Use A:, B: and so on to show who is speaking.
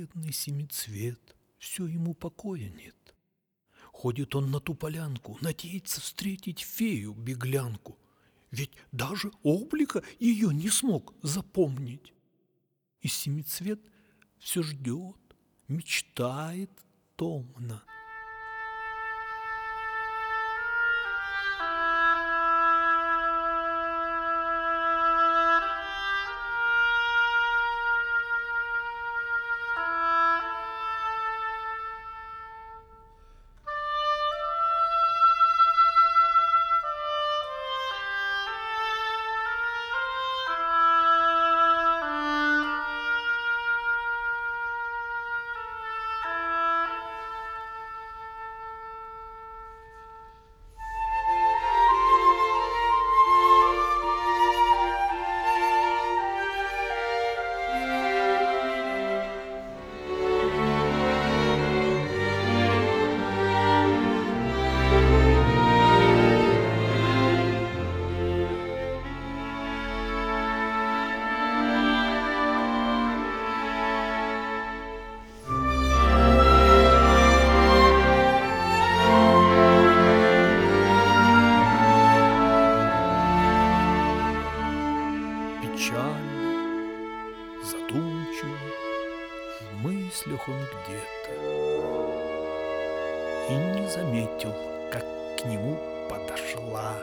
A: бедный семицвет, все ему покоя нет. Ходит он на ту полянку, надеется встретить фею-беглянку, ведь даже облика ее не смог запомнить. И семицвет все ждет, мечтает томно. Печально, задумчиво, в мыслях он где-то. И не заметил, как к нему подошла